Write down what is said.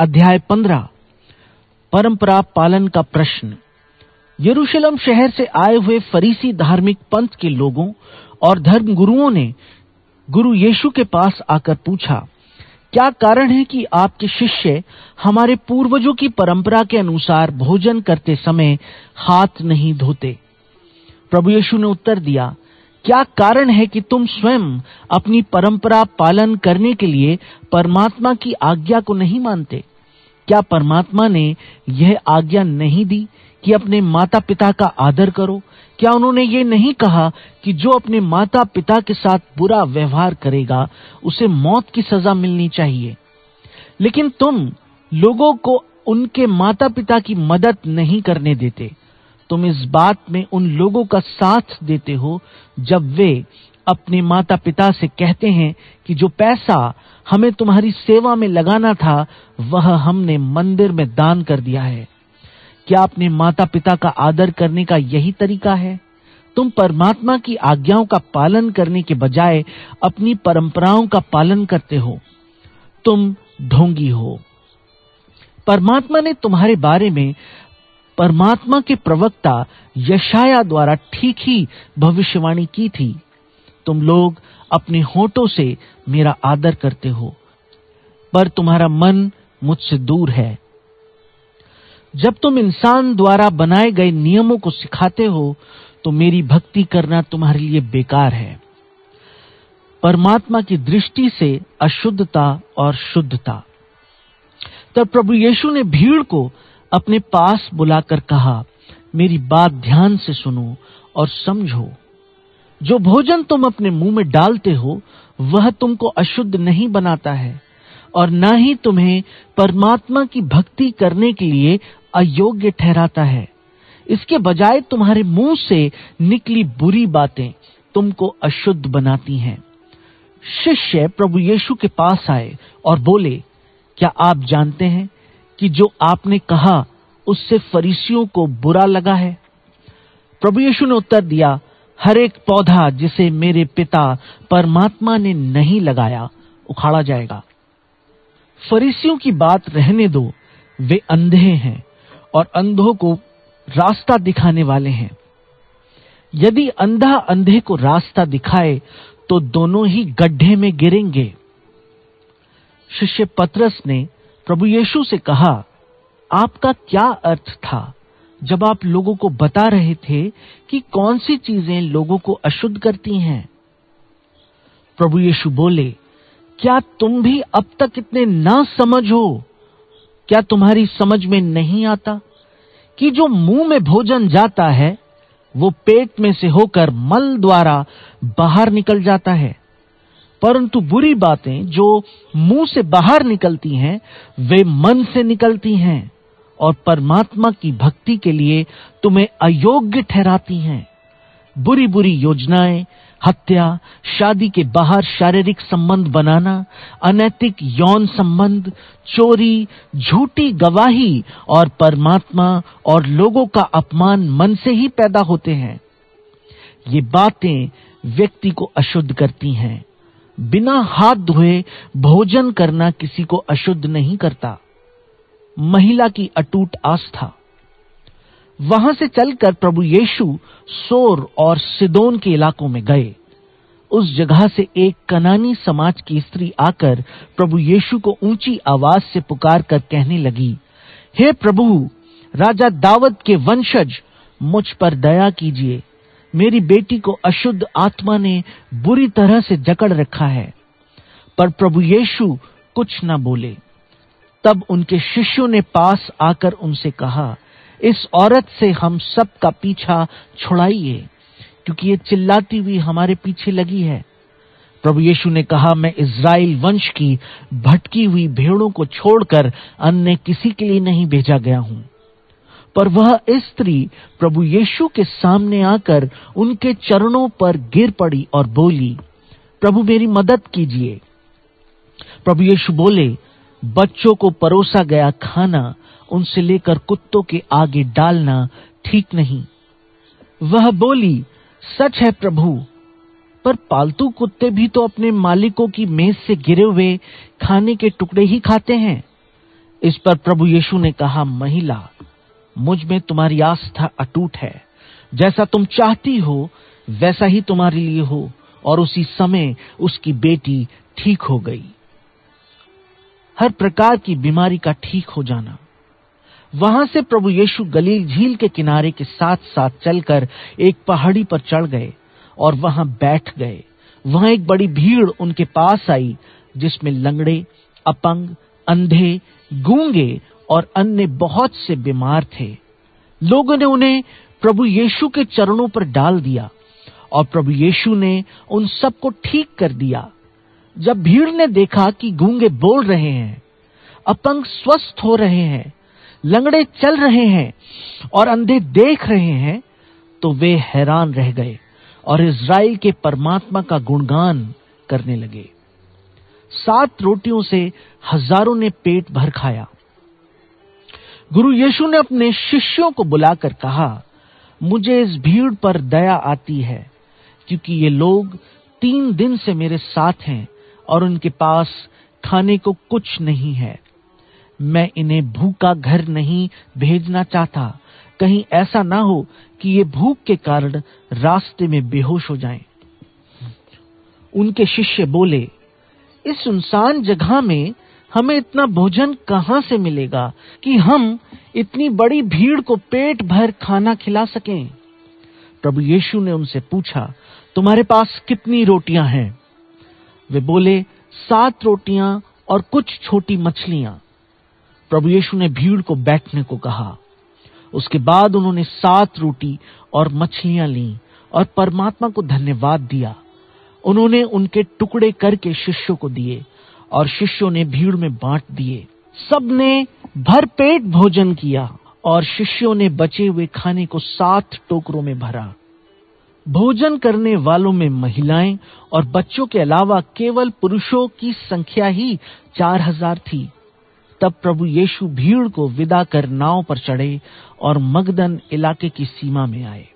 अध्याय पंद्रह, परंपरा पालन का प्रश्न। यरूशलेम शहर से आए हुए फरीसी धार्मिक पंथ के लोगों और धर्म गुरुओं ने गुरु यीशु के पास आकर पूछा, क्या कारण है कि आपके शिष्य हमारे पूर्वजों की परंपरा के अनुसार भोजन करते समय हाथ नहीं धोते? प्रभु यीशु ने उत्तर दिया, क्या कारण है कि तुम स्वयं अपनी परंपरा पालन करने के लिए परमात्मा की आज्ञा को नहीं मानते? क्या परमात्मा ने यह आज्ञा नहीं दी कि अपने माता पिता का आदर करो? क्या उन्होंने ये नहीं कहा कि जो अपने माता पिता के साथ बुरा व्यवहार करेगा, उसे मौत की सजा मिलनी चाहिए? लेकिन तुम लोगों को उनके माता पिता की मदद नहीं करने देते। तुम इस बात में उन लोगों का साथ देते हो, जब वे अपने माता पिता से कहते हैं कि जो पैसा हमें तुम्हारी सेवा में लगाना था, वह हमने मंदिर में दान कर दिया है। क्या अपने माता पिता का आदर करने का यही तरीका है? तुम परमात्मा की आज्ञाओं का पालन करने के बजाय अपनी परंपराओं का पालन करते हो। तुम ढोंगी हो। परमात्मा ने तुम्हारे बारे में परमात्मा के प्रवक्ता यशाया द्वारा ठीक ही भविष्यवाणी की थी। तुम लोग अपने होठों से मेरा आदर करते हो, पर तुम्हारा मन मुझसे दूर है। जब तुम इंसान द्वारा बनाए गए नियमों को सिखाते हो तो मेरी भक्ति करना तुम्हारे लिए बेकार है। परमात्मा की दृष्टि से अशुद्धता और शुद्धता। तब प्रभु यीशु ने भीड़ को अपने पास बुलाकर कहा, मेरी बात ध्यान से सुनो और समझो। जो भोजन तुम अपने मुँह में डालते हो, वह तुमको अशुद्ध नहीं बनाता है, और न ही तुम्हें परमात्मा की भक्ति करने के लिए अयोग्य ठहराता है। इसके बजाय तुम्हारे मुँह से निकली बुरी बातें तुमको अशुद्ध बनाती हैं। शिष्य प्रभु यीशु के पास आए और बोले, क्या आप जानते हैं कि जो आपने कहा, उससे फरीसियों को बुरा लगा है। प्रभु यीशु ने उत्तर दिया, हर एक पौधा जिसे मेरे पिता परमात्मा ने नहीं लगाया, उखाड़ा जाएगा। फरीसियों की बात रहने दो, वे अंधे हैं और अंधों को रास्ता दिखाने वाले हैं। यदि अंधा अंधे को रास्ता दिखाए तो दोनों ही गड्ढे में गिरेंगे। शिष्य पत्रस ने प्रभु यीशु से कहा, आपका क्या अर्थ था जब आप लोगों को बता रहे थे कि कौन सी चीज़ें लोगों को अशुद्ध करती हैं? प्रभु यीशु बोले, क्या तुम भी अब तक इतने ना समझ हो? क्या तुम्हारी समझ में नहीं आता कि जो मुँह में भोजन जाता है, वो पेट में से होकर मल द्वारा बाहर निकल जाता है? परंतु बुरी बातें जो मुँह से बाहर निकलती हैं, वे मन से निकलती हैं और परमात्मा की भक्ति के लिए तुम्हें अयोग्य ठहराती हैं। बुरी बुरी योजनाएँ, हत्या, शादी के बाहर शारीरिक संबंध बनाना, अनैतिक यौन संबंध, चोरी, झूठी गवाही और परमात्मा और लोगों का अपमान मन से ही पैदा होते हैं। ये बातें व्यक्ति को अशुद्ध करती हैं। बिना हाथ धोए भोजन करना किसी को अशुद्ध नहीं करता। महिला की अटूट आस्था। वहाँ से चलकर प्रभु यीशु सोर और सिदोन के इलाकों में गए। उस जगह से एक कनानी समाज की स्त्री आकर प्रभु यीशु को ऊँची आवाज़ से पुकार कर कहने लगी, हे प्रभु, राजा दावत के वंशज, मुझ पर दया कीजिए। मेरी बेटी को अशुद्ध आत्मा ने बुरी तरह से जकड़ रखा है, पर प्रभु यीशु कुछ न बोले। तब उनके शिष्यों ने पास आकर उनसे कहा, इस औरत से हम सब का पीछा छुड़ाइए, क्योंकि ये चिल्लाती हुई हमारे पीछे लगी है। प्रभु यीशु ने कहा, मैं इज़राइल वंश की भटकी हुई भेड़ों को छोड़कर अन्य किसी के लिए नहीं भेजा गया हूँ। पर वह स्त्री प्रभु यीशु के सामने आकर उनके चरणों पर गिर पड़ी और बोली, प्रभु मेरी मदद कीजिए। प्रभु यीशु बोले, बच्चों को परोसा गया खाना, उनसे लेकर कुत्तों के आगे डालना ठीक नहीं। वह बोली, सच है प्रभु, पर पालतू कुत्ते भी तो अपने मालिकों की मेज से गिरे हुए खाने के टुकड़े ही खाते हैं। इस पर प्रभु यीशु ने कहा, महिला मुझमें तुम्हारी आस्था अटूट है। जैसा तुम चाहती हो, वैसा ही तुम्हारे लिए हो, और उसी समय उसकी बेटी ठीक हो गई। हर प्रकार की बीमारी का ठीक हो जाना। वहाँ से प्रभु यीशु गलील झील के किनारे के साथ साथ चलकर एक पहाड़ी पर चढ़ गए और वहाँ बैठ गए। वहाँ एक बड़ी भीड़ उनके पास आई, जिसमें लंगड़े, अपंग, अंधे, गूँगे और अन्य बहुत से बीमार थे। लोगों ने उन्हें प्रभु यीशु के चरणों पर डाल दिया और प्रभु यीशु ने उन सबको ठीक कर दिया। जब भीड़ ने देखा कि गूँगे बोल रहे हैं, अपंग स्वस्थ हो रहे हैं, लंगड़े चल रहे हैं और अंधे देख रहे हैं तो वे हैरान रह गए और इज़राइल के परमात्मा का गुणगान करने लगे। सात रोटियों से हज़ारों ने पेट भर खाया। गुरु यीशु ने अपने शिष्यों को बुलाकर कहा, मुझे इस भीड़ पर दया आती है, क्योंकि ये लोग तीन दिन से मेरे साथ हैं और उनके पास खाने को कुछ नहीं है मैं इन्हें भूखा घर नहीं भेजना चाहता कहीं ऐसा ना हो कि ये भूख के कारण रास्ते में बेहोश हो जाएँ। उनके शिष्य बोले, इस सुनसान जगह में हमें इतना भोजन कहाँ से मिलेगा कि हम इतनी बड़ी भीड़ को पेट भर खाना खिला सकें? प्रभु यीशु ने उनसे पूछा, तुम्हारे पास कितनी रोटियाँ हैं? वे बोले, सात रोटियाँ और कुछ छोटी मछलियाँ। प्रभु यीशु ने भीड़ को बैठने को कहा। उसके बाद उन्होंने सात रोटी और मछलियाँ ली और परमात्मा को धन्यवाद दिया। उन्होंने उनके टुकड़े करके शिष्यों को दिए और शिष्यों ने भीड़ में बांट दिए। सबने भरपेट भोजन किया और शिष्यों ने बचे हुए खाने को सात टोकरों में भरा। भोजन करने वालों में महिलाएँ और बच्चों के अलावा केवल पुरुषों की संख्या ही चार हज़ार थी। तब प्रभु यीशु भीड़ को विदा कर नाव पर चढ़े और मगदन इलाके की सीमा में आए।